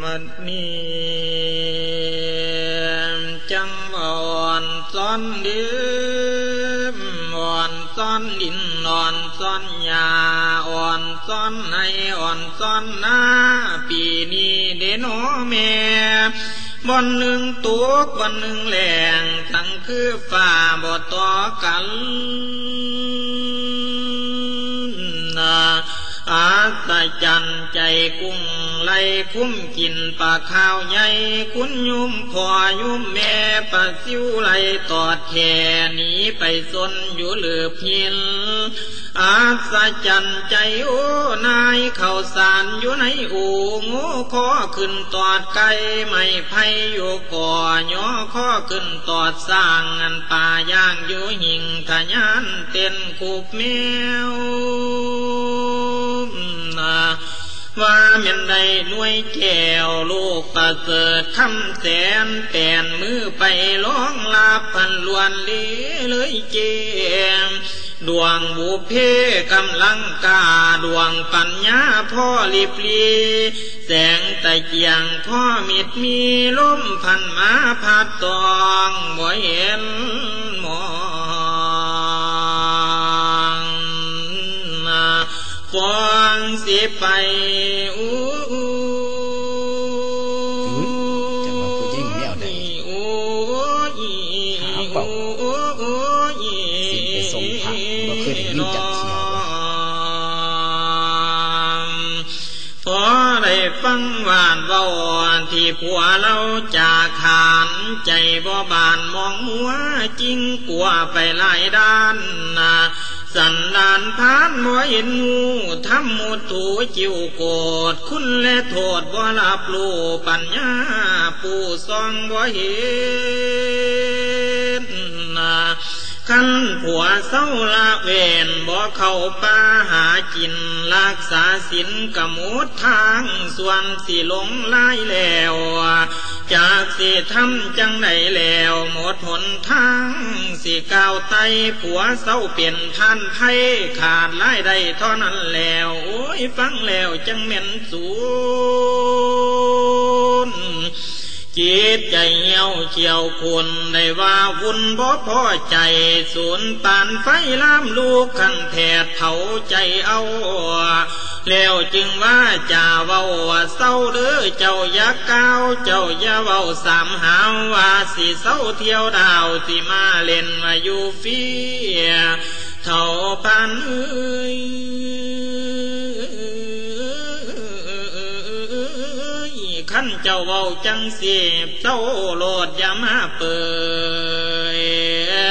มัดนีจังอ่อนซ้อนดิมอ่อนซ้อนดินอ่อนซ้อนยาอ่อนซ้อนในอ่อนซ้อนหน้าปีนี้เดโนแม่บอนหนึ่งตัวบอนหนึ่งแหลงทั้งคือฝ่าบ่ต่อกันนาอาตจันใจกุ้ง ไล่คุ้มกินปลาข้าวใหญ่คุณยุมพ่อยุมแม่ปลาซิวไล่ตอดแค่หนีไปสนอยู่เหลือพินอาสะจันใจโอ้นายเข้าสารอยู่ในอูงูขอขึ้นตอดไก่ไม่ไพอยู่ก่อย่อขอขึ้นตอดสร้างงานป่าย่างอยู่หิงทะยานเต้นคูบแมว ว่าเม่นได้หน่วยแก้วลูกประเสริฐคำแสนแปนมือไปร้องลาพันลวนเลเลยเจมดวงบุเพกำลังกาดวงปัญญาพ่อลิบลีแสงตะเกียงพ่อมิดมีลมพันมาพัดตองบ่เห็นหมอ ฟองสิไปอู้จังว่าผู้หญิงแนวใดโอ้ยหาเป่าโอ้ยสิไปส่งพระบ่เคยได้ยินจักเที่ยวพอได้ฟังหวานเบาที่ผัวเราจากขานใจบ่บานมองหัวจริงกลัวไปหลายด้านนะ สันดานพานบ่เห็นงูทำมุตูจิวโกดคุณและโทษบ่รับรู้ปัญญาผู้ซองบ่เห็นนะ ขันผัวเศร้าละเวนบ่เข้าป่าหากินรักษาศีลกมุดทางส่วนสิหลงลายแล้ว จากสิทำจังไหนแล้วหมดหนทางสิก้าวไตผัวเศร้าเปลี่ยนท่านไทยขาดรายได้เท่านั้นแล้ว โอ้ยฟังแล้วจังเหม็นสูน จิตใจเหี่ยวเขียวคุณได้ว่าวุ่นบ่พอใจสูนปานไฟลามลูกขันแทดเผาใจเอา แล้วจึงว่าจ่าเว้าว่าเศร้าเด้อเจ้าอย่าก้าวเจ้าอย่าเว้าสามหาวว่าสิเศร้าเที่ยวดาวสิมาเล่นมาอยู่ฟีเท่าปานเอ้ย เจ้าเว้าจังสีบเจ้าโลดอย่ามาเปิ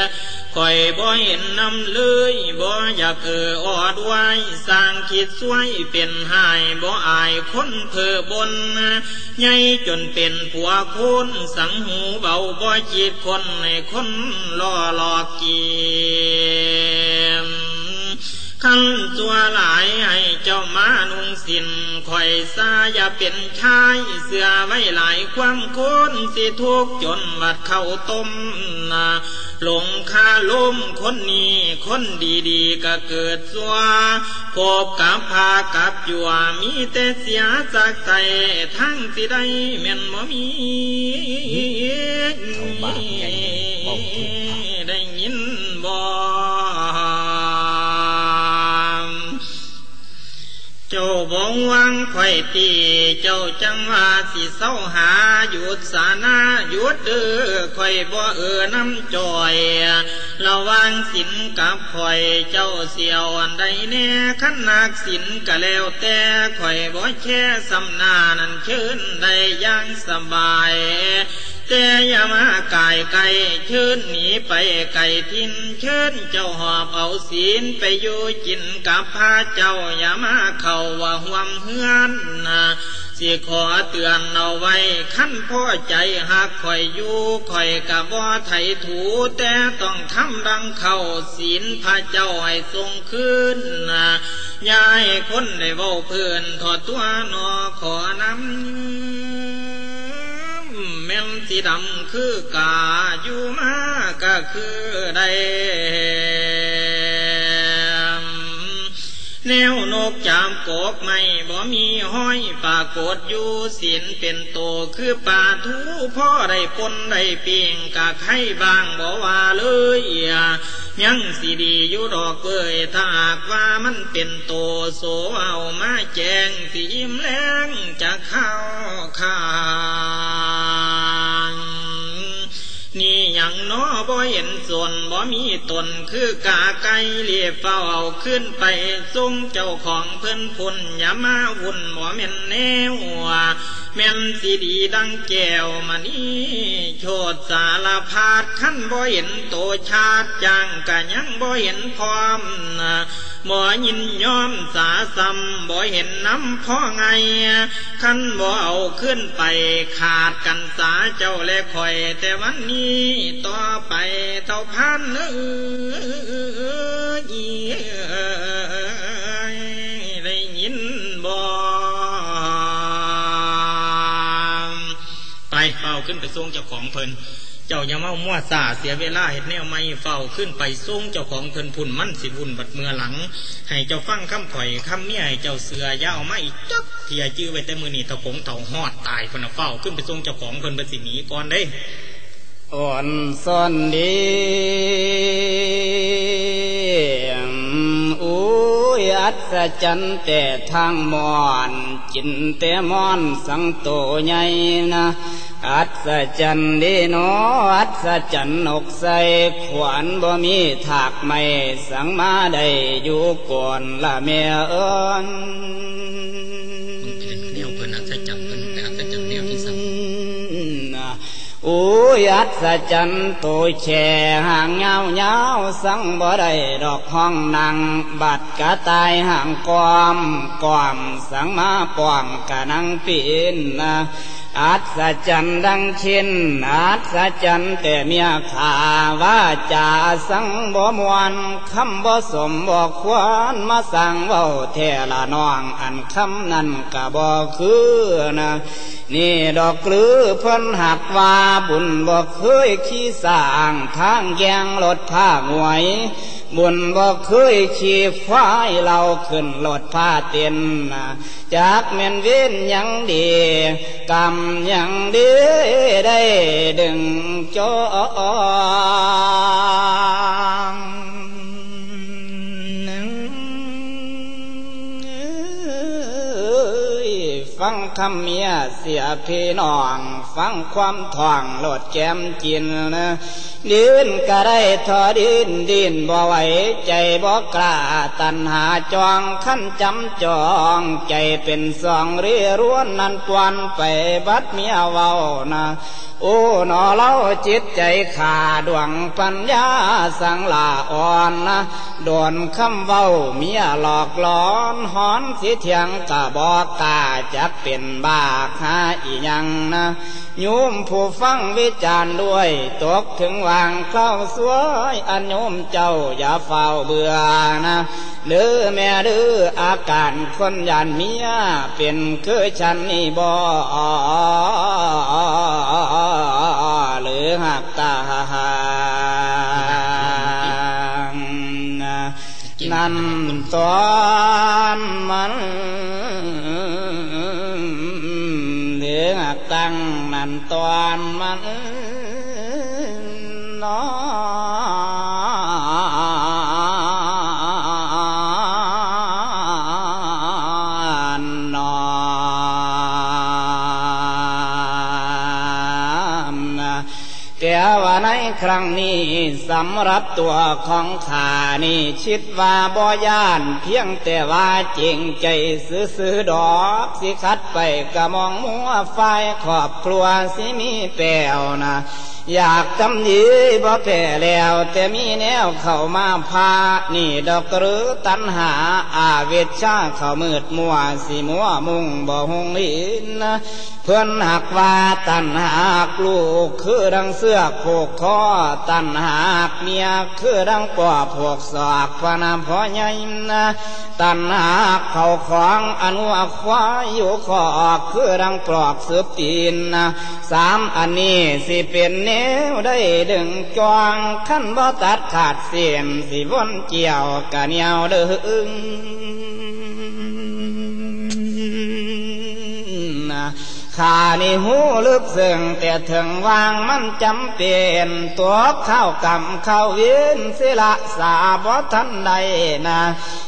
ดคอยบ่เห็นนำเลยบ่อยากเออออดไว้สร้างคิดสวยเป็นหายบ่อายคนเพอบนใหญ่จนเป็นผัวคนสังหูเบาบ่จิตคนในคนล่อหลอกเกียม ขันตัวหลายให้เจ้ามานุ่งสินคอยซาอย่าเป็นชายเสือไว้หลายความคนสิทุกจนบัดเข้าต้มนาหลงคาล้มคนนี้คนดีๆก็เกิดสัวพบกับพากับจัวมีแต่เสียจากใจทั้งสิได้แม่นบ่มี เจ้าบงวังไข่ตีเจ้าจังว่าสิเศร้าหาหยุดสานาหยุดเด้อข่บ่เออน้ำจ่อยระวังสินกับข่อยเจ้าเสียวอันใดแน่ขันนักสินก็แล้วแต่ข่อยบ่แค่สำนานันเชิญได้อย่างสบาย แต่ยามากายไก่เชิญหนีไปไก่ทินเชิญเจ้าหอบเอาศีลไปอยู่กินกับพระเจ้าอย่ามาเข้าว่าห่วมเฮือนนะสิขอเตือนเอาไว้ขั้นพ่อใจหากข่อยอยู่ข่อยกะบ่ไถถูแต่ต้องทำดังเข้าศีลพระเจ้าให้ทรงคืนนะยายคนได้เว้าเพื่อนถอดตัวนอขอนำ สีดำคือกาอยู่มาก็คือใดแนวนกจามกบไม่บ่มีห้อยปากดอยู่สินเป็นโตคือป่าทูพ่อได้ปนได้เปียงกะไข่บางบ่ว่าเลย ยังสิดีอยู่ดอกเอ้ยถ้าหากว่ามันเป็นโตโสเอามาแจงสิยิ้มแรงจะเข้าข้างนี่ยังน้อบ่เห็นส่วนบ่มีตนคือกาไก่เรียเฝ้าเอาขึ้นไปทรงเจ้าของเพิ่นพุ่นอย่ามาวุ่นบ่แม่นแนว แม่นสีดีดังแก้วมานี่โชดสารพาดขั้นบ่เห็นโตชาติจังกะยังบ่เห็นพร้อมบ่ยินยอมสาซ้ำบ่เห็นน้ำพ่อไงขั้นบ่เอาขึ้นไปขาดกันสาเจ้าและคอย แต่วันนี้ต่อไปเท่าพันเอไขึ้นไปทรงเจ้าของเพิ่นเจ้าอย่าเมามั่วซาเสียเวลาเห็ดแนวไม่เฝ้าขึ้นไปส่งเจ้าของเพิ่นพุ่นมั่นสิบุญบัดเมื่อหลัง ให้เจ้าฟังคำข่อยคำเมียให้เจ้าเสือยาวไม่จักเทียจื้อไว้แต่มือนี่ตะผงเต่าหอดตายเพิ่นเฝ้าขึ้นไปส่งเจ้าของเพิ่นบัดสิหนีก่อนเด้อ่อนซ่อนดี อุ้ยอัศจรรย์แต่ทางมอนจินแต่มอนสังโตใหญ่นะอัศจรรย์ดีโนอัศจรรย์อกใสขวานบ่มีถากไม่สังมาได้อยู่ก่อนละเมียเอิญ อุยัดสะจันตุแช่ห่างเงาเงาสังบ่ได้ดอกห้องนางบัดกะตายห่างความความสังมาป้อมกะนังปีนนะ อัศจรรย์ดังชินอัศจรรย์แต่เมียขาว่าจาสังบ่มวนคำบ่สมบ่ควรมาสั่งเว้าเทละน้องอันคำนั้นกะบ่คือนะนี่ดอกกลือเพิ่นหักว่าบุญบ่เคยขี้สร้างทางแยงรถผ้าหวย บุญบ่เคยขี่ควายเราขึ้นรถผ้าเต็นนจากแม่นเว้นยังดีกรรมยังดีได้ดึงจองฟังคำเมียเสียพี่น้อง ฟังความท่องโลดแก้มจินนะ ดินก็ได้ทอดินดินบ่ไหวใจบ่กล้าตันหาจองขั้นจำจองใจเป็นสองเรียร้วนนันปวนไปบัดเมียเว้านะโอ้หนอเล่าจิตใจขาดวงปัญญาสังลาอ่อนนะโดนคำเว้าเมียหลอกหลอนหอนสิเทียงกะบอกกาจักเป็นบาหาอีหยังนะโยมผู้ฟังวิจารณ์ด้วยตกถึงวางเข้าสวยอันโยมเจ้าอย่าเฝ้าเบื่อนะเดือแม่เดืออาการคนยันเมียเป็นคือฉันนี่บ่หรือหักตานั่นตอนมันเหลือหักตั้งนั่นตอนมัน สำหรับตัวของขานี่คิดว่าบ่ย่าน เพียงแต่ว่าจริงใจซื้อๆดอกสิคัดไปกะมองมัวไฟครอบครัวสิมีแปวนะอยากทำดีบ่แพ้แล้ว แต่มีแนวเข้ามาพา นี่ดอกหรือตัณหาอาเวชชาเข้ามืดมัวสิมัวมุงบ่หงหินนะเพื่อนหักว่าตัณหากลูกคือดังเสื้อโคกคอตัณหากเมียคือดังปอพวกสอกพนามพอใหญ่นะตัณหากเขาของอนุควายอยู่ขอกคือดังปลอกสืบตีนนะสามอันนี้สิเป็นแนวได้ดึงจวงขั้นบ่ตัดขาดเสียมสิวนเกี่ยวกะเนียวเดึง ข้านี่หูลึกซึ้งแต่ถึงวางมันจำเป็นตัวเข้ากำข้าวเวียนสิละสาบทันใดนะ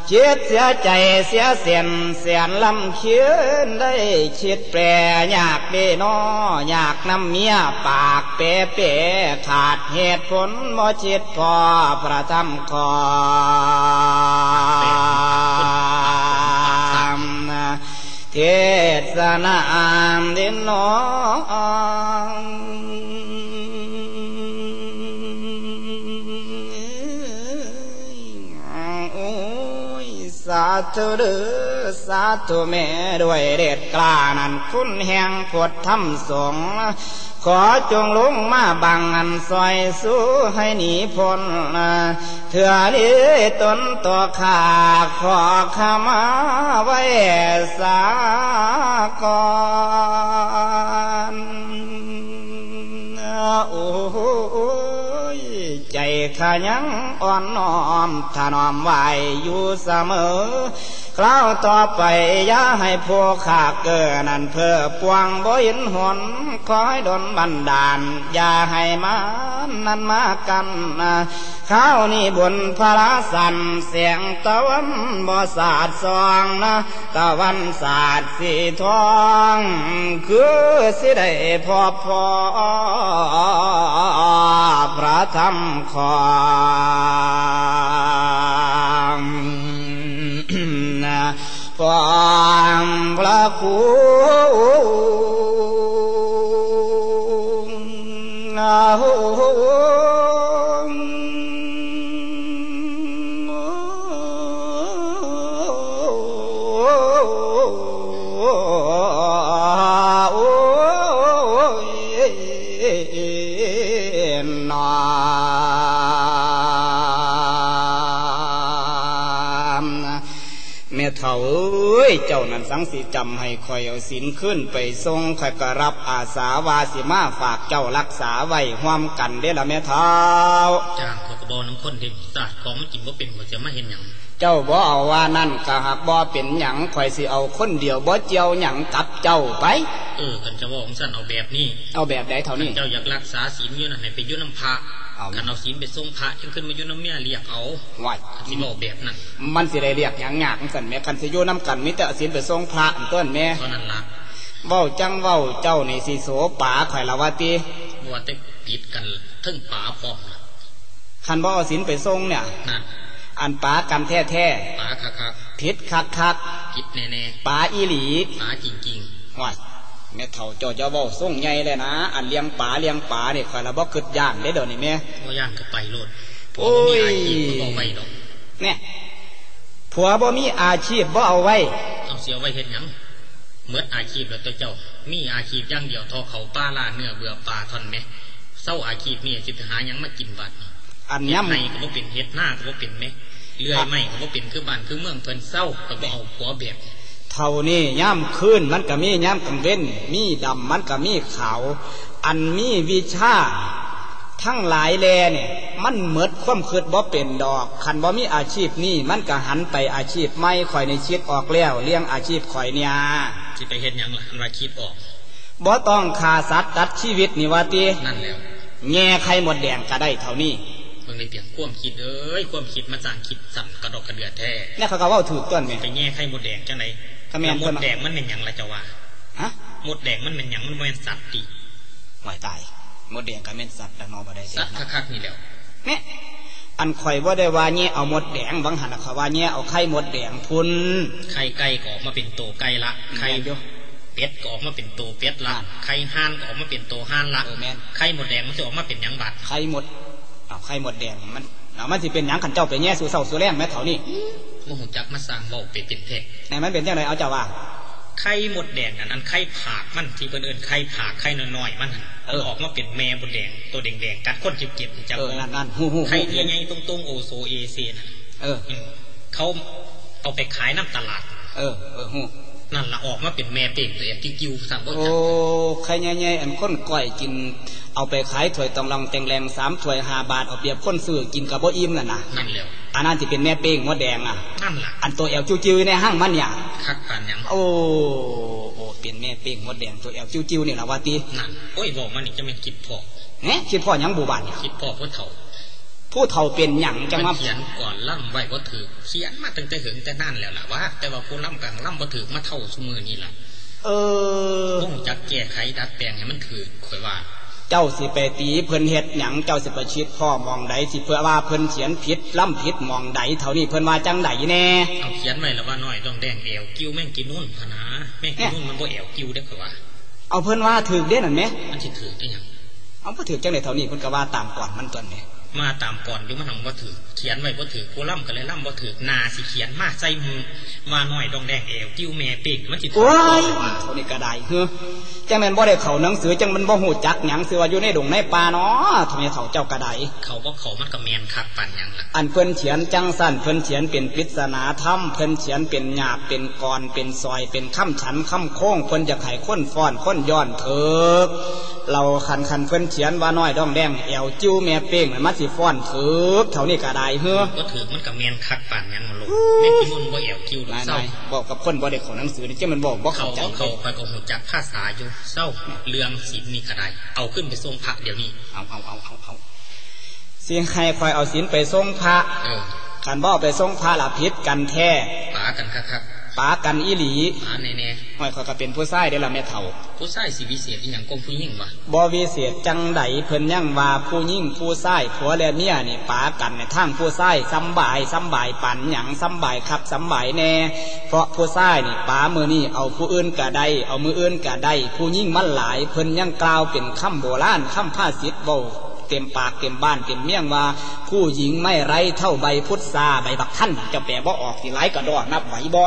คิดเสียใจเสียเสียนเสียนลำเขียนได้คิดแปรอยากเดนออยากนำเมียปากเปเปขาดเหตุผลบ่จิตพอประทำคอ เทศนาดินน้องโอ้ยสาธุเด้อ สาธุแม่ด้วยเด็ดกล้านั้นคุณแห่งพดทำสงขอจงลงมาบังอันซอยสู้ให้หนีพ้นเถื่อนี้ตนตัวขาขอขมาไว้สากอนโอ้ ใจขายังอ่อนน้อมถนอมไหวอยู่เสมอคราวต่อไปอย่าให้พวกข้าเกินนั่นเพื่อปวงบ่เห็นหนขอให้ดนบันดาล อย่าให้มันนั่นมากันข้าวนี่บนพระสันเสียงตะวันบ่สาดสองนะตะวันสาดสีทอง คือสิได้พอพอ พระธรรมของความพระคุณ เฒ่าเอ้ย เจ้านั้นสังสีจำให้คอยเอาสินขึ้นไปทรงคอยก็รับอาสาวาสิมาฝากเจ้ารักษาไว้ห่วมกันเด้อละแม่เฒ่าจ้างขอกระบอกน้ำข้นเด็ดศาสตร์ของมันกินว่าเป็นว่าจะมาเห็นอย่างเจ้าบ่เอาว่านั่นก็หากบ่เป็นหยังข่อยสิเอาคนเดียวบ่เจียวหยังกับเจ้าไป เออกันจะว่าของสั้นเอาแบบนี้ เอาแบบใดเท่านี้เจ้าอยากรักษาศีลอยู่นั่นให้ไปอยุ่น้ำพระ เอากันเอาศีลไปส่งพระจึงขึ้นมาอยุ่น้ำเมียเรียกเอาไหวสิบอกแบบนั้นมันสิได้เรียกหยังหยากสันแม่คันสิอยู่น้ำกันมิแต่เอาศีลไปทรงพระอันต้นแม่เท่านั้นละเว้าจังเว้าเจ้านี่สิโสป๋าข่อยละว่าติว่าแต่ปิดกันทึ่งป่าพร้อมนะคันบ่เอาศีลไปทรงเนี่ยนะอันป๋ากันแท้ป่าคักคักๆผิดคักคักๆผิดแน่ๆป๋าอีหลีๆป่าจริงไหว แม่เฒ่าเจ้าจะเว้าทรงใหญ่เลยนะ อันเลี้ยงป๋าเลี้ยงป๋านี่ข่อยละบ่คิดย่านได้เดี๋ยวนี้แม่ๆว่าย่างก็ไปโลดพโอ้อยมีอาชีพก็บอกไว้ดอกเนี่ยผัวบ่มีอาชีพบ่เอาไว้เอาเสียไว้เห็นหยังเมื่ออาชีพแล้วตัวเจ้า มีอาชีพอย่างเดียวทอเขาป้าล่าเนื้อเบื่อปลาทอนไหมเศร้าอาชีพนี่สิไปหาหยังมากินบัดนี้อันเฮ็ดย่ไห้ก็บ่เป็นเฮ็ดหน้าก็บ่เป็นไหมเลื่อยไม้ก็บ่เป็นคือบ้านคือเมืองเพิ่นเศร้าก็บ่เอาผัวแบบำ เท่านี้ย่ำคืนมันก็มีย่ำกลางเว้น มีดำมันก็มีขาว อันมีวิชาทั้งหลายแลเนี่ย มันเหมิดความคืดบ่เป็นดอกคันบ่มีอาชีพนี่มันก็หันไปอาชีพไม่ข่อยในชิดออกแล้วเลี้ยงอาชีพข่อยเนี่ยสิไปเฮ็ดหยังล่ะอันว่าคิดออกบ่ต้องฆ่าสัตว์ตัดชีวิตนี่ว่าตินั่นแล้วแง่ไข่หมดแดงก็ได้เท่านี้เบิ่งในเตียงความคิดเอ้ยความคิดมาสร้างคิดสั่นกระดอกกระเดือแท้เนี่ยเขาก็เว้าถูกต้นแม่ไปแง่ไข่มดแดงจังได ก็แม่นมเพิ่ดนว่าแดงมันเป็นหยังล่ะเจ้าว่าฮะมดแดงมันเป็นหยังมันบ่แม่นสัตว์ติหวยตายหมดแดงก็แม่นสัตว์แต่นอบ่ได้เสีสัยตว์นะคักๆนี่แหล้วเนี่ยอันข่อยว่าได้ว่าเนี่ยเอาหมดแดงบางหันน่ะเขาว่าเนี่ยเอาไข่หมดแดงพุ่นไข่ไก่ก็ออกมาเป็นโตไก่ละไข่แม่นอยู่เป็ดก็ออกมาเป็นโตเป็ดละอ่าไข่ห่านก็ออกมาเป็นโตห่านละเออแม่นไข่มดแดงมันจะออกมาเป็นหยังบัดไข่หมดเอาไข่หมดแดงมันเอามันสิเป็นหยังขันเจ้าไปแย่สู่เศร้าสู่แรงแม่เท่านี้ บ่ฮู้จักมาสร้างเว้าเป็นเป็นแท้ไหนมันเป็นจังไดเอาเจ้าว่าไข่มดแดงนั่นอันไข่ผากมันที่เพิ่นเอิ้นไข่ผากไข่น้อยๆมันนั่นเออมันออกมาเป็นแม่มดแดงตัวแดงๆกัดคนเจ็บๆจังเออนั่นนั่นฮู้ฮู้ไข่ฮู้ที่ใหญ่ๆตรงๆโอโซเอเซน่ะเอออืมเขาเอาไปขายน้ำตลาด เออเออฮู้ นั่นละออกมาเป็นแม่เป่งตัวเองที่กิ้วสั่งบ่โอ้จักไข่ใหญ่ๆอันคนก้อยกิน เอาไปขายถ้วยตองรองแตงแรงสามถ้วยห้าบาทเอาเปรียบคนซื้อกินกับบ่อิ่มนั่นน่ะนั่นแล้วอันนั้นสิเป็นแม่เป้งหมดแดงอะนั่นล่ะอันตัวแอวจื้อๆในห้างมันเนี่ยคักปานหยังโอ้โอ้เป็นเป็นแม่เป้งมดแดงตัวแอวจิ้วๆนี่ล่ะว่าตินั่นโอ้ยบอกมานี่จะไม่นคิดพอเอ๊ะคิดพ่อหยังบูบานเนี่ยคิดพอผู้เฒ่า ผู้เฒ่าเป็นหยังจังมันว่าเขียนก่อนล่ำไว้บ่ถือเขียนมาตั้งแต่หึงแต่นั่นแล้วล่ะว่า แต่ว่าผู้ล่ำกลางล่ำบ่ถือมาเท่าสมือนี่ล่ะเออต้องจักแก้ไขดัดแปลงให้มันถือข่อยว่า เจ้าสิไปตีเพิ่นเฮ็ดหยังเจ้าสิไปชิดพ่อมองใดสิเพื่อว่าเพิ่นเขียนผิดล่ำผิดมองใดเท่านี้เพิ่นว่าจังใดแน่เอาเขียนไว้แล้วว่าน้อยต้องแดงเอวกิ้วแม่งกินนู่นพะนะแม่งกินนู่นมันบ่เอวกิ้วได้อข่อยว่า เอาเพิ่นว่าถือเด้นั่นไหมมันสิถือได้หยังเอาบ่ถือจังไดเท่านี้เพิ่นก็ว่าตามก่อนมันตัวนี้ มาตามก่อนอยู่มันหังบ่ถือเขียนไว้บ่ถือผู้ล่ำก็เลยล่ำบ่ถือหนาสิเขียนมาใส่มือว่าน้อยต้องแดงเอวกิ้วแม่เป๊กมันสิถืโอ้ยว่าเท่านี้ก็ได้เฮ้อจังแม่นบ่ได้เข้าหนังสือจังมันบ่ฮู้จักหยังสิว่าอยู่ในดงในป่าเนาะเท่านี้เฒ่าเจ้าก็ได้เขาบ่เขามันก็แมนคักปั่นหยังล่ะอันเพิ่นเขียนจังสั้นเพิ่นเขียนเป็นปริศนาธรรมเพิ่นเขียนเป็นหยาบเป็นกรเป็นซอยเป็นคำฉันคำโค้งเพิ่นจะไขค้นฟ้อนค้นย้อนเถิกเราคันคันเพิ่นเขียนว่าน้อยดองแดงแอวจิ้วแม่เป้งมันมาสิฟ้อนเถิกเท่านี้ก็ได้เฮ้อบ่ถือมันก็แมนคักปั่นหยังมันลูกแม่งกินนู่นบ่เอวกิ้วดอกนายเศร้านายบอกกับคนบ่ได้เข้าหนังสือนี่จังมันบอกบ่เขาเข้าใจก็เขาไปก็หูจักภาษาอยู่เศร้าเรื่องศีลนี่ก็ได้เอาขึ้นไปทรงพระเดี๋ยวนี้เอาเอาเอาเอาเอาสิให้คอยเอาศีลไปส่งพระเออคันบ่เอาไปส่งพระละพิษกันแท้ป๋ากันคัก ปากันอีหลีๆป๋าแน่ห้อยคอยก็เป็นผู้ชายได้อละแม่เฒ่าๆผู้ชายสิวิเศษอีหยังกงผู้หญิงวะบ่วิเศษจังใดเพิ่นยังว่าผู้ยิ่งผู้ชายผัวและเมียนี่ปากันในทางผู้ชายสำบายสำบายปันหยังสำบายคักสำบายแน่ เพราะผู้ชายนี่ปามือนี่เอาผู้อื่นก็ได้เอามืออื่นก็ได้ผู้ยิ่งมันหลายเพิ่นยังกล่าวเป็นคำโบราณคำภาษิตเว้าเต็มปากเต็มบ้านเต็มเมี่ยงว่า ผู้หญิงไม่ไรเท่าใบพุทราใบบักท่านเจะแปลบ่ออกสิหลายกระดอกนับไหวบ่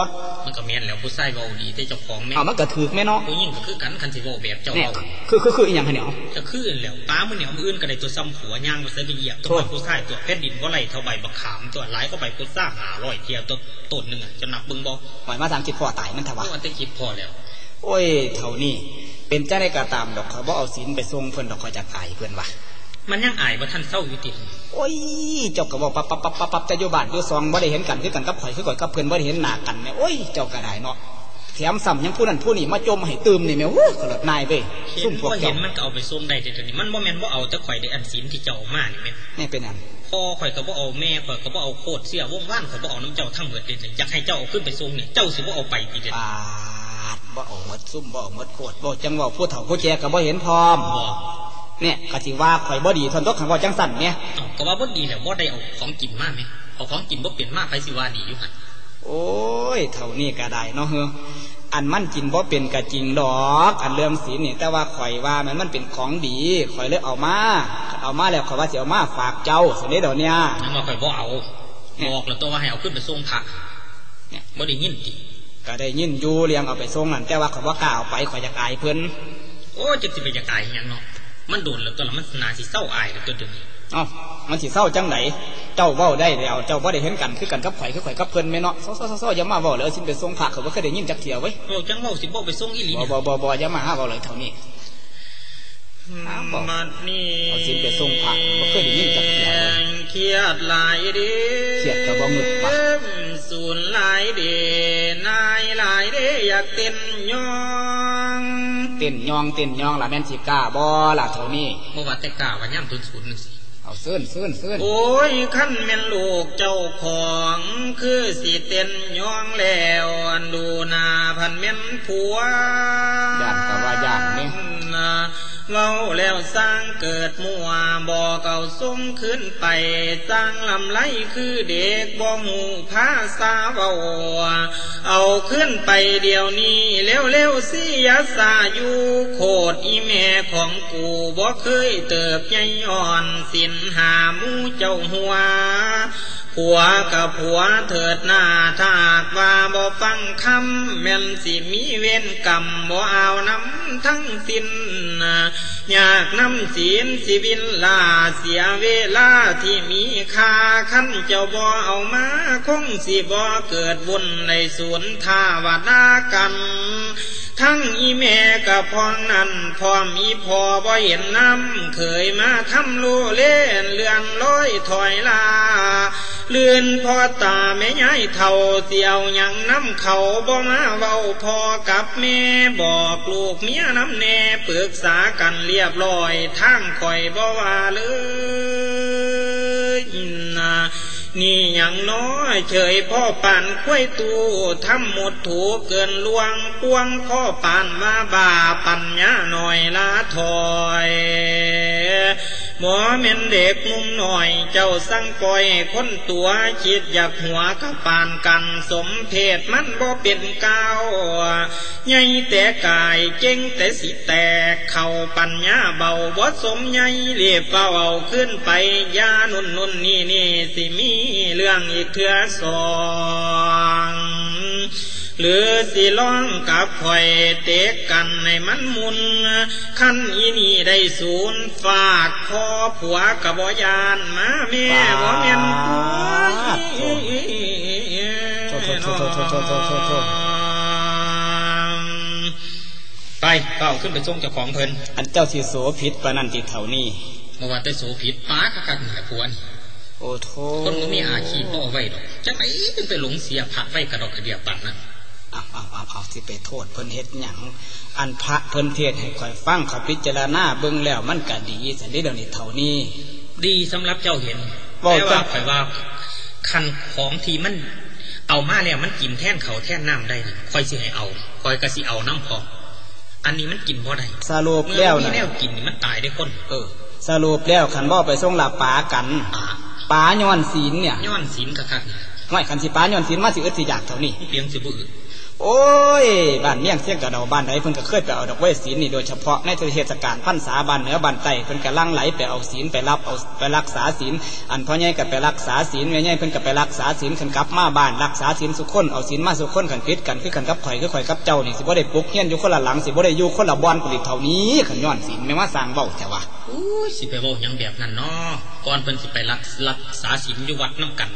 มันก็แม่นแล้วผู้ชายเว้าดีแต่เจ้าของแม่เอามันก็ถือแม่เนาะผู้หญิงก็คือกันคันสิเว้าแบบเจ้าเนี่ยเว้าคือคือคืออีหยังคะเนี่ยเอาก็คืออันแล้วป้ามื้อเหนียวมื้ออื่นก็ได้ตัวซ้ำผัวย่างก็ใส่ไปเหยียบตัวโทษผู้ชายตัวแผ่นดินบ่ไหลเท่าใบบักขามตัวหลายก็ใบพุทรา500เที่ยวตัวต้นหนึงอะจะนับเบิ่งบ่หมายมาทางคิดพ่อตายมันทเพว่าราะว่าแต่คิดพอแล้ว โอ้ยเท่านี้เป็นเจ้าในกาตามดอกเขาบ่เอาศีลไปส่งเพิ่นดอกเขาจะตายเพิ่นว่ะ มันยังอายบ่าทันเศร้าอยู่ติโอ้ยเจ้าก็บอกปับปับปับปับปับแต่อยู่บ้านอยู่ซองบ่ได้เห็นกันคือกันกับข่อยคือข่อยกับเพิ่อนบ่ได้เห็นหน้ากันเนี่ยโอ้ยเจ้าก็ได้เนาะแถมซ้ำยังผู้นั้นผู้นี้มาจมให้ตื่มนี่แม่โอ้กระโดนายเว้ยซุ่มพวกบ่เห็นมันก็เอาไปส่งได้แต่ตอนนี้มันบ่แม่นบ่าเอาแต่ข่อยได้อันศีลที่เจ้ามานี่แม่นี่เป็นอันพ่อข่อยก็บ่เอาแม่ข่อยก็บ่เอาโคตรเสียว่องว่านข่อยบ่เอาน้ำเจ้าทั้งเบิดเลยอยากให้เจ้าขึ้นไปส่งเนี่ยเจ้าสิบ่เอาไปติเด้อปาดบ่เอาหมดซุ่มบ่เอาหมดโคตรบ่จังว่าผู้เฒ่าผู้แก่ก็บ่เห็นพร้อมบ่ เนี่ยก็สิว่าข่อยบ่ดีทนตกขังว่าจังสั่นเนี่ยเอ้าก็ว่าบ่ดีแล้วบ่ได้เอาของกินมาแม่เอาของกินบ่เปลี่ยนมาไปสิว่าดีอยู่หั่นโอ้ยเท่านี้ก็ได้เนาะเฮ้ออันมันกินบ่เป็นก็จริงดอก อันเรื่องศีลนี่ แต่ว่าข่อยว่ามันมันเป็นของดีข่อยเลยเอามาเอามาแล้วข่อยว่าสิเอามาฝากเจ้าสิได้ดอกเนี่ยนั่นว่าข่อยบ่เอาบอกแล้วตัวว่าให้เอาขึ้นไปส่งพระเนี่ยบ่ได้ยินติก็ได้ยินอยู่เลี้ยงเอาไปส่งนั่นแต่ว่าข่อยว่ากล้าเอาไปข่อยจะอายเพิ่นโอ้จะสิไปจะกายอิหยังเนาะ มันโดนแล้วตัวละมันน่าสิเศร้าอายแล้วตัวเดี๋ยวนี้เอ้ามันสิเศร้าจังไหนเจ้าเว้าได้แล้ว เจ้าบ่ได้เห็นกันคือกันกับข่อยคือข่อยกับเพิ่นแม่เนาะซ้อๆๆๆอย่ามาเว้าเลยเอาสิไปส่งพระข่อยบ่เคยได้ยินจักเที่ยเว้ยเราจังเว้าสิบ่ไปส่งอีหลีบ่เนี่ยบ่บ่บ่อย่ามาหาเว้าเลยเท่านี้อ้าวบอกมัดนี้เอาสิไปส่งพระบ่เคยได้ยินจักเที่ยเลยเครียดหลายเด้เครียดก็บ่งึกว่ะสูนหลายเด้นายหลายเด้อยากเต้นยอง เต้นยองเต้นยองล่ะแม่นสิกล้าบ่ล่ะเท่านี้บ่ว่าแต่กล้าว่าย่ำทุนศูนย์นึงสิเอาเสื้นเสื้นเสื้นโอ้ยขั้นแม่นลูกเจ้าของคือสิเต้นยองแล้วอันดูหนาพันแม่นผัวย่านก็ว่าย่านนี่นะ เว้าแล้วสร้างเกิดมัวบ่เก่าส่งขึ้นไป สร้างลำไรคือเด็กบ่หูภาษาเว้าเอาขึ้นไปเดี๋ยวนี้เร็วๆสิยาสาอยู่โคตรอีแม่ของกูบ่เคยเติบใหญ่อ่อนสินหาหมูเจ้าหัว ผัวกับผัวเถิดหน้าถ้าหากว่าบ่ฟังคำแม่นสิมีเวรกรรมบ่เอาน้ำทั้งสิ้นอยากน้ำศีลสิวินลาเสียเวลาที่มีค่าขั้นเจ้าบ่เอามาคงสิบ่เกิดบุญในสวนทาวดากัน ทั้งอีแม่กับพองนั้นพร้อมอีพอบ่เห็นน้ำเคยมาทำลูเล่นเลือนลอยถอยลาเลื่อนพ่อตาแม่ยายเท่าเสียวยังน้ำเขาบ่มาเว้าพอกับแม่บอกลูกเมียน้ำแน่ปรึกษากันเรียบร้อยทางคอยบ่ว่าเลยนะ นี่อย่างน้อยเฉยพ่อป่านควยตูทำหมดถูเกินลวงปวงพ่อป่านมาบาปัญญาหน่อยละถอยหมอเม็นเด็กนุ่มหน่อยเจ้าสั่งปล่อยคนตัวคิดอยากหัวกับปานกันสมเพศมันบ่เป็นเก้าใหญ่แต่กายเก่งแต่สิแตกเข่าปัญญาเบาบ่สมใหญ่เรียบเบาเอาขึ้นไปยานุ่นนุ่นนี่นี่สิมีเรื่องอีกเถื่อสองหรือสิร้องกับข่อยเตะกันในมันมุนขั้นอีนี่ได้ศูนย์ฝากพ่อผัวกับบอยานมาแม่บ่แม่นตัวไปเป่าขึ้นไปส่งเจ้าของเพิ่นอันเจ้าสิโสผิดปะนันติเท่านี้เมื่อวานได้โสผิดป้าคักๆนี่แหละพวน โอ้โทคนมันมีอาชีพพ่อไว้ดอกจังไหนถึงไปหลงเสียพระไว้กระดอกกระเดียบปัดนั้นเอาเอาเอาเอาสิไปโทษเพิ่นเฮ็ดหยังอันพระเพิ่นเทศให้คอยฟังขอยพิจารณาเบิ่งแล้วมันก็ดีสันนี้เดี๋ยวนี้เท่านี้ ดีสำหรับเจ้าเห็นบอกแต่ว่าจ้ะข่อยว่าคันของที่มันเอามาแล้วมันกินแท่นเขาแท่นน้ำได้นี่ข่อยสิให้เอาข่อยก็สิเอาน้ำพออันนี้มันกินพอได้สรุปเมื่อแล้วมีนะแนวกินนี่มันตายได้คน เออสรุปแล้วขันบ่ไปส่งลาปากันอ่า ปาย้อนศีลเนี่ยย้อนศีลคักๆนี่ไม่ขันสิปาย้อนศีลมาสิอึดสิอยากเท่านี้เพียงสิบุอึด โอ้ยบ้านเมี่ยงเสียงกระเดาบ้านใดเพิ่นก็เคยไปเอาดอกไม้ศีลนี่โดยเฉพาะในเทศกาลพรรษาบ้านเหนือบ้านใต้เพิ่นก็ลังไหลไปเอาศีลไปรับเอาไปรักษาศีลอันพ่อใหญ่ก็ไปรักษาศีลแม่ใหญ่เพิ่นก็ไปรักษาศีลขันกลับมาบ้านรักษาศีลสุขคนเอาศีลมาสุขคนขันพิษกันคือขันกับข่อยคือข่อยกับเจ้านี่สิบ่ได้ปลุกเฮียนอยู่คนละหลังสิบ่ได้อยู่คนละบ่อนกุลิตเท่านี้ขันย้อนศีลแม่ว่าสร้างเบ้าแต่ว่าอุ้สิไปบอกหยังแบบนั้นเนาะก่อนเพิ่นสิไปรักรักษาศีลอยู่วัดน้ำกัน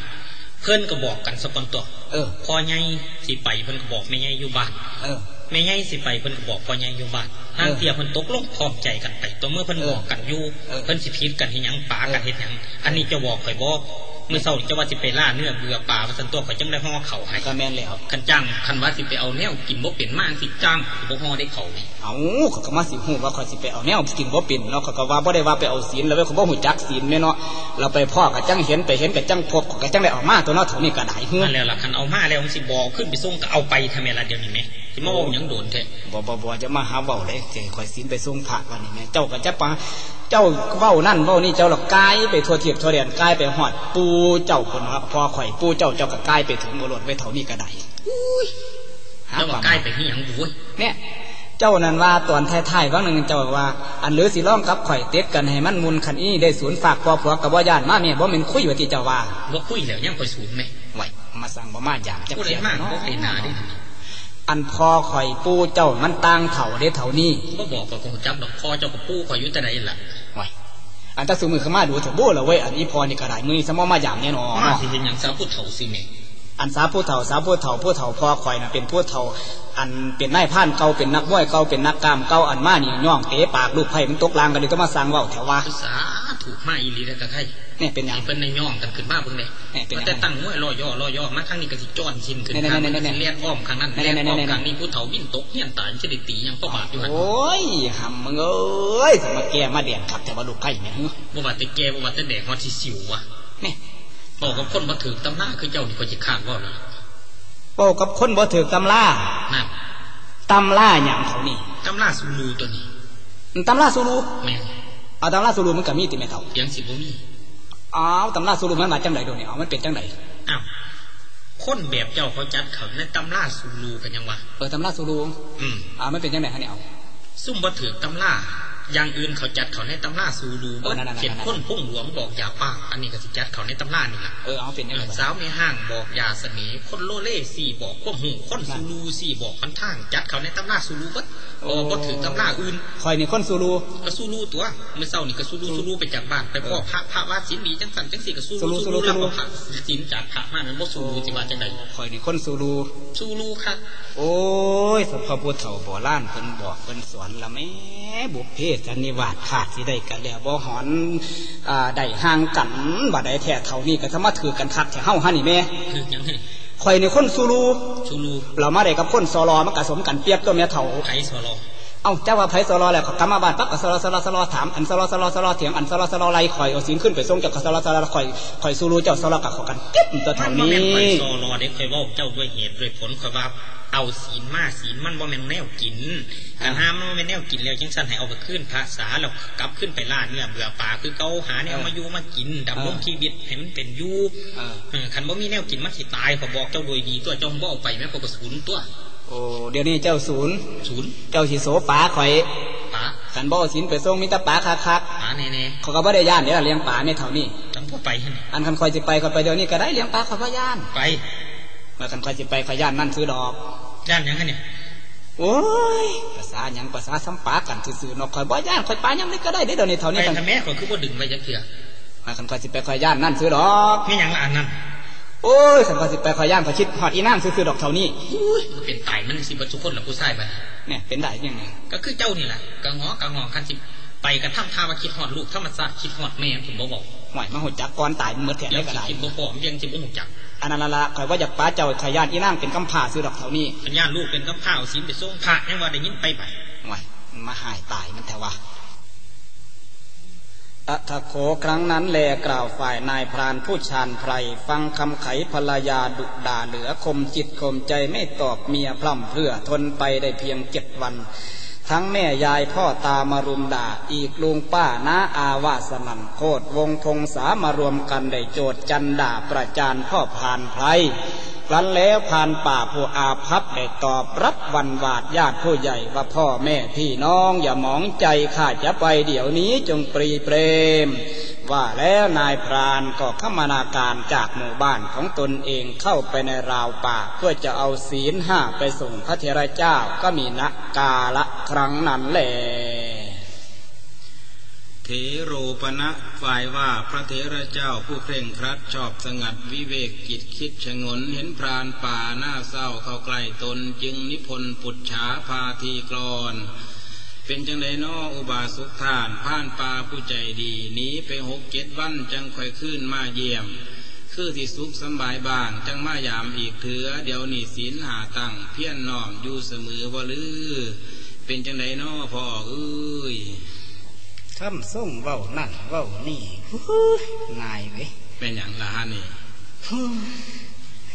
เพิ่นก็บอกกันสักคนตัวเออพ่อใหญ่สิไปเพิ่นก็บอกแม่ใหญ่อยู่บ้านเออแม่ใหญ่สิไปเพิ่นก็บอกพ่อใหญ่อยู่บ้านทางเทียเพิ่นตกลงพร้อมใจกันไป ตัวเมื่อเพิ่นเออบอกกันอยู่เออเพิ่นสิผิดกันเฮ็ดหยังปากันเฮ็ดหยังอันนี้จะบอกข่อยบอก เมื่อเช้านี่จะว่าสิไปล่าเนื้อเบื่อป่าว่าซั่นตัวข่อยจังได้ห่อเขาให้ก็แม่นแล้วคันจ้างคันว่าสิไปเอาแนวกินบ่เป็นมากสิจ้างสิบ่ห่อได้เขานี่เอาเขาก็มาสิฮู้ว่าเขาสิไปเอาแนวกินบ่เป็นเนาะเขาก็ว่าบ่ได้ว่าไปเอาศีลแล้วเว้ยเขาบ่ฮู้จักศีลแม่เนาะเราไปพ่อก็จังเห็นไปเห็นก็จังพบก็จังได้ออกมาตัวเนาะเท่านี้ก็ได้เฮือนั่นแล้วล่ะคันเอามาแล้วมันสิบอกขึ้นไปส่งก็เอาไปทำไมล่ะเดี๋ยวนี้แม่สิ มาบอกหยังโดนแท้บ่บ่บ่จะมาหาเว้าเลยเจข่อยศีลไปส่งพระวันนี้แม่เจ้าก็จะปาเจ้าเว้านั่นเว้านี่เจ้าละกายไปทั่วเทียบทั่วแดนกายไปฮอดปูเจ้าคนว่าพอข่อยปูเจ้าเจ้าก็กายไปถึงบ่รดไว้เท่านี้ก็ได้หาแล้วคว่าวามใกล้ไปที่หยังบุ้ยเนี่ยเจ้านั่นว่าตอนท้ายๆว่าหนึ่งเจ้าว่า อันเหลือสิร้องกับข่อยเต็กกันให้มันมุนคันอี้ได้ศูนย์ฝากพอผัวกับว่าญาติมาเมียบ่แม่นคุยว่าที่เจ้าว่าบ่คุยแล้วยังค่อยสูงไหมไหวมาสั่งบ่มาอย่างจักผู้ใดเสียมากเนาะบ่เป็นหนาดิ อันพอข่อยปูเจ้ามันต่างเถ่าได้เท่านี้บ่บอกก็คงจับดอกคอเจ้ากับปู่ข่อยอยู่แต่ใดล่ะไหวอันถ้าสูมือเข้ามาดูเถอะบู้ละเว้ยอันนี้พอนี่ก็ได้มือสมอมาอย่างแน่นอนมาเนาะสิเห็นหยังสาวผู้เฒ่าสิแม่อันสาผู้เฒ่าสาผู้เฒ่าผู้เฒ่าพอข่อยน่ะเป็นผู้เฒ่าอันเป็นนายพรานเก่าเป็นนักมวยเก่าเป็นนักกล้ามเก่าอันมานี่ย่องเตะปากลูกไผ่มันตกลางกันเลยต้องมาสั่งเว้าแถวว่าสา ถูกมาอีหลีแล้วก็ใครเนี่ยเป็นหยังไอ้เพิ่นในย่องกันขึ้นมาเบิ่งเด้แหม่เป็นหยังมันแต่ตั้งมวยรอย่อรอย่อมาครั้งนี้ก็สิจ้อนชินขึ้นแน่ๆๆๆข้างมันสิเลียนอ้อมข้างนั้นแน่ๆๆๆเลียนอ้อมข้างนี้ผู้เฒ่าบินตกเฮียนตายสิได้ตีหยังพ่อบาดอยู่หั่นโอ้ยหำมึงเอ้ยสมาแก่มาเดียนครับแต่ว่าลูกไผ่เนี่ยฮึบ่ว่าแต่แกบ่ว่าแต่แดกฮอดสิสิววะเนี่ยบอกกับคนบ่ถือตำหน้าคือเจ้านี่ก็สิข้างว่าล่ะโป้กับคนบ่ถือตำล่านั่นตำล่าอย่างเขานี่ตำราสูรูตัวนี้ตำล่าสูรูแม่น เอาตำล่าสูรูมันก็มีติแม่เฒ่าเสียงสิบ่มีอ้าวตำล่าสูรูมันมาจังไดโดนี่เอามันเป็นจังไดอ้าวคนแบบเจ้าเขาจัดเขาในตำราสูรูกันยังวะเออตำล่าสูรูอืมอ่ามันเป็นจังไดฮะเนี่ยเอาซุ่มบ่ถือตำรา อย่างอื่นเขาจัดเขาในตำราสูรูเออนั่นๆๆๆเขียนพ้นพุ่งหลวงบอกยาป้าอันนี้ก็สิจัดเขาในตำรานี่ล่ะเออเอาเป็นยังไงสาวในห้างบอกยาเสน่ห์คนโลเล่สี่บอกควบหูคนสูรูสี่บอกคันทาง จัดเขาในตำราสูรูบัดโอ้บ่ถือตำราอื่นคอยนี่คนสูรูก็สูรูตัวเมื่อเช้านี่ก็สูรูสูรูไปจากบ้านไปพ่อพระพระว่าสินดีจังสันจังสี่ก็สูสูรูรูสูสูรูรูแล้วสูรูก็พระสินจากพระมานั้นบ่สูรูจิว่าจังไดคอยนี่คนสูรูสูรูค่ะโอ้ยสพพุทธเฒ่าโบราณเพิ่นบอกเพิ่นสอนละแม่บุพเพสันนิวาสขาดที่ได้กันแล้วบ่หอนอ่าได้ห่างกันบ่ได้แท้เท่านี้ก็สมาถือกันคักแท้เฮาหันนี่แม่คอยังไงข่อยนี่คนสูรูสูรูเรามาได้กับคนสอรอมันกะสมกันเปรียบตัวแม่เท่าไผสรอ เอ้าเจ้าว่าไผสอรอแล้วก็กลับมาบ้านปั๊บก็สอรอสอรอสอรอถามอันสอรอสอรอสอรอเถียงอันสอรอสอรอไล่ข่อยเอาศีลขึ้นไปส่งเจ้าก็สอรอสอรอข่อยข่อยสูรูเจ้าสอรอกับเขากันเก็บตัวมัเท่านบ่นี้แม่นไผสรอเด้เคยเว้าเจ้าด้วยเหตุด้วยผลข่อยว่าเอาศีลมาศีลมันบ่แม่นแนวกินการห้ามมันบ่แม่นแนวกินแล้วจังซั่นให้เอาไปขึ้นภาษาแล้วกลับขึ้นไปล่าเนื้อเบื่อป่าคือเก่าหาแนวมาอยู่มากินดำรงชีวิตให้มันเป็นอยู่เออเออคันบ่มีแนวกินมันสิตายขอยบอกเจ้าโดยดีตัวเจ้าบ่เอาไปแม่นก็กระสุนตัวโอ้เดี๋ยวนี้เจ้าศูนย์ศูนย์เจ้าสิโสปลาข่อยป๋าสันบ่เอาศีลไปส่งมิตรปลาคักป๋าแน่ๆเขาก็บ่ได้ย่านเดี๋ยวเลี้ยงปลาในเท่านี้ๆจังบ่ไปหั่นนี่อันคันคอยสิไปคอยไปเดี๋ยวนี้ก็ได้เลี้ยงปลาคอยบ่ย่านไปมาคันคอยสิไปคอยย่านนั่นซื้อดอกย่านหยังหั่นนี่โอ้ยภาษาหยังภาษาสัมปากันซื่อๆเนอกคอยบ่ย่านคอยปลายังนี่ก็ได้เดี๋ยวนี้เท่าไปนี้กันทำแม่ข่อยคือบ่ดึงไว้จักเทื่อมาคันคอยสิไปคอยย่านนั่นซื้อดอกมีหยังล่ะอันนั้น โอ้ยคันคอยสิไปคอยย่านคอยคิดฮอดอีน้ำซื้อๆดอกเท่านี้อุ้ยมันเป็นตายมันสิบ่ทุกคนล่ะผู้ชายบัดเนี่ยเป็นได้ยังไงก็คือเจ้านี่แหละกะงอกะงอคันสิไปกระทำท่าว่าคิดฮอดลูกธรรมศาสตร์คิดฮอดแม่ผมบ่บอกห่วยมาหดจักก่อนตายมันหมดแท้ยัได้งก็สิได้คิดบ่พร้อมยังสิบ่ฮู้จักอันนั้นละคอยว่าอยากปลาเจ้าคอยย่านอีนางเป็นกำพร้าซื้อดอกเท่านี้ปัญญาลูกเป็นกับข้าวศีลไปส่งพระยังว่าได้ยินไปไปห่วยมันมาหายตายมันแต่ว่า อัทโขครั้งนั้นแลกล่าวฝ่ายนายพรานผู้ชานไพร ฟังคำไขภรรยาดุด่าเหลือคมจิตคมใจไม่ตอบเมียพร่ำเพื่อทนไปได้เพียงเจ็ดวัน ทั้งแม่ยายพ่อตามารุมด่า อีกลุงป้าน้าอาวาสนันโคตรวงพงสามารวมกันได้โจทย์จันด่าประจานพ่อพานไพรครั้นแล้วผ่านป่าผู้อาภัพได้ตอบรับวันวาดญาติผู้ใหญ่ว่าพ่อแม่พี่น้องอย่ามองใจข้าจะไปเดี๋ยวนี้จงปรีเปรม ว่าแล้วนายพรานก็ขมานาการจากหมู่บ้านของตนเองเข้าไปในราวป่า เพื่อจะเอาศีลห้าไปส่งพระเทระเจ้าก็มีนักกาละ ครั้งนั้นแหละเถโรปณะฝ่ายว่าพระเถระเจ้าผู้เคร่งครัดชอบสงัดวิเวกกิจคิดชงนเห็นพรานป่าหน้าเศร้าเข้าใกล้ตนจึงนิพนธ์ปุจฉาพาทีกรอนเป็นจังไดนออุบาสุขทานผ่านป่าผู้ใจดีหนีไปหกเจ็ดวันจังค่อยขึ้นมาเยี่ยม คือที่สุขสบายบางจังมายามอีกเถือเดี๋ยวนี้ศีลหาตั้งเพี้ยนน้อมอยู่เสมอว่าลือ เป็นจังไดนอพ่อเอ้ยทำส่งเว้านั่นเว้านี่ง่ายเว้ยเป็นอย่างละฮะนี่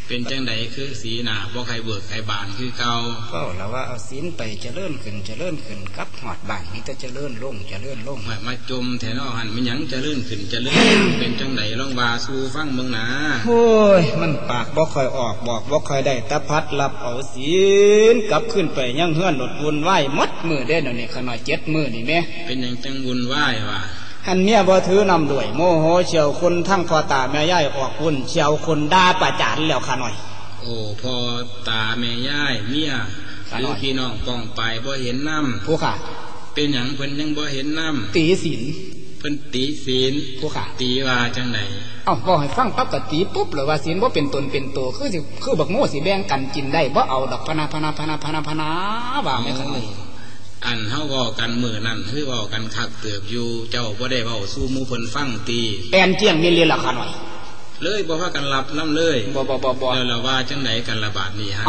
เป็นจังใดคือสีหนาบ่ใครเบิกใครบานคือเก่าเว้าแล้วว่าเอาศีลไปเจริญขึ้นเจริญขึ้นกับหอดบ้านนี่จะเจริญลงเจริญลงมามาจมแถนอหันมันหยังจะลื่นขึ้นจะลื่นเป็นจังใดลองว่าสู่ฟังเมืองหนาโอ้ยมันปากบ่ค่อยออกบอกบ่ค่อยได้แตะพัดรับเอาศีลกลับขึ้นไปยังเฮือนหลดวุ่นไหวายมัดมือได้เดี๋ยวนี้ขนาดเจ็ดมือนี่แม่เป็นหยังจังบุญไหว้ว่า หันเมียบ่ถือนำด้วย โมโหเฉียวคนทั้งพ่อตาแม่ย่ายออกวุ่นเฉียวคนด่าประจานแล้วขาหน่อย โอ้พ่อตาแม่ย่ายเมียขาหน้รืออยพี่น้องป้องไปบ่เห็นน้ผู้ขาำเป็นหยังเพิ่นยังบ่เห็นน้ตีศีลำเพิ่นติศีลผู้ขาตีว่าจังใดเอ้าบอกให้ฟังปั๊บก็ตีปุ๊บเลยว่าศีลบ่เป็นตนเป็นตัวคือสิคือบักโม่สิแบ่งกันกินได้บ่เอาดอกพะนาพะนาพะนาพะนาพะนาว่าแม่ขาน้อย อันเฮาเว้ากันมือนั่นคือเว้ากันคักเตือบอยู่ เจ้าบ่ได้เว้าสู่หมู่เพิ่นฟังตีแอนเจียงนี่เลยล่ะขาหน่อยเลยบ่พากันรับน้ำเลยบ่บ่บ่บ่แล้วเราว่าจังไหนกันระบาดนี่ฮะ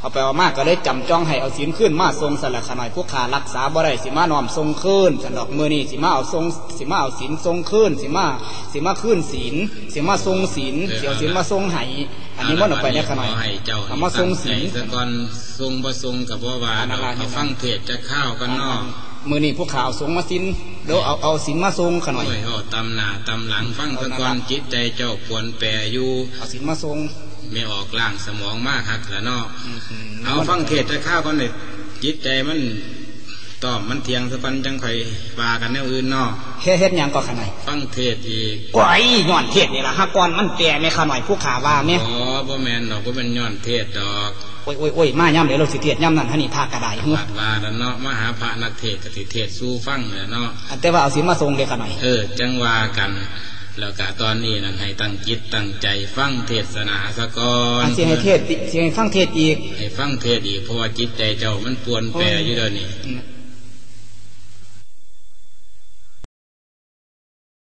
เอ้าเอาไปเอามากก็เลยจำจ้องให้เอาศีลขึ้นมาทรงสละขน่อยผู้ขารักษาบ่ได้สิมาน้อมทรงขึ้นสันดอกมือนี่สิมาเอาทรงสิมาเอาศีลทรงขึ้นสิมาสิมาขึ้นศีลสิมาทรงศีลเสียวศีลมาทรงไห้อันนี้มันออกไปในขน่อยขอให้เจ้าเอามาทรงศีลตั้ใจซะก่อนทรงบ่ทรงกับบ่ว่าอันนั้ดนอกล่ะเขาฟังเทศน์จะข้าวกันเนอกมือนี่ผู้ขาเอาทรงมาศีลเดี๋ยวเอาเอาศีลมาทรงขน่อยโอ้ยเอาตำหน้าตำหลังฟังซะก่อนจิตใจเจ้าควรแปรอยู่เอาศีลมาทรง ไม่ออกล่างสมองมากหักละเนาะอืมเอาฟังเทศน์จะข้าวก่อนเลยจิตใจมันตอบมันเทียงสะปันจังไข่ปากันแนวอื่นเนาะเฮ็ดเฮ็ดหยังก็ขนาดฟังเทศอีกกวยย้อนเทศนี่ล่ะฮะก่อนมันแปรแม่ขาหน่อยผู้ขาว่าแม่อ๋อบ่แมนดอกบ่เป็นย้อนเทศดอกโอ้ยโอ้ยโอ้ยมาย่ำเดี๋ยวเราสิเทศย่ำนั่นฮะนี่ท่ากระไดเฮ้บาดว่าแล้วเนาะมาหาพระนักเทศกสิเทศสู้ฟังเลยเนาะแต่ว่าเอาสิมาทรงเด็กขาหน่อยเออจังว่ากัน แล้วก็ตอนนี้นะให้ตั้งจิตตั้งใจฟังเทศนาสะก่อนอันเสียงให้เทศเสียงให้ฟังเทศอีก ให้ฟังเทศอีกเพราะว่าจิตใจเจ้ามันปวนแปรอยู่เดี๋ยวนี้อืม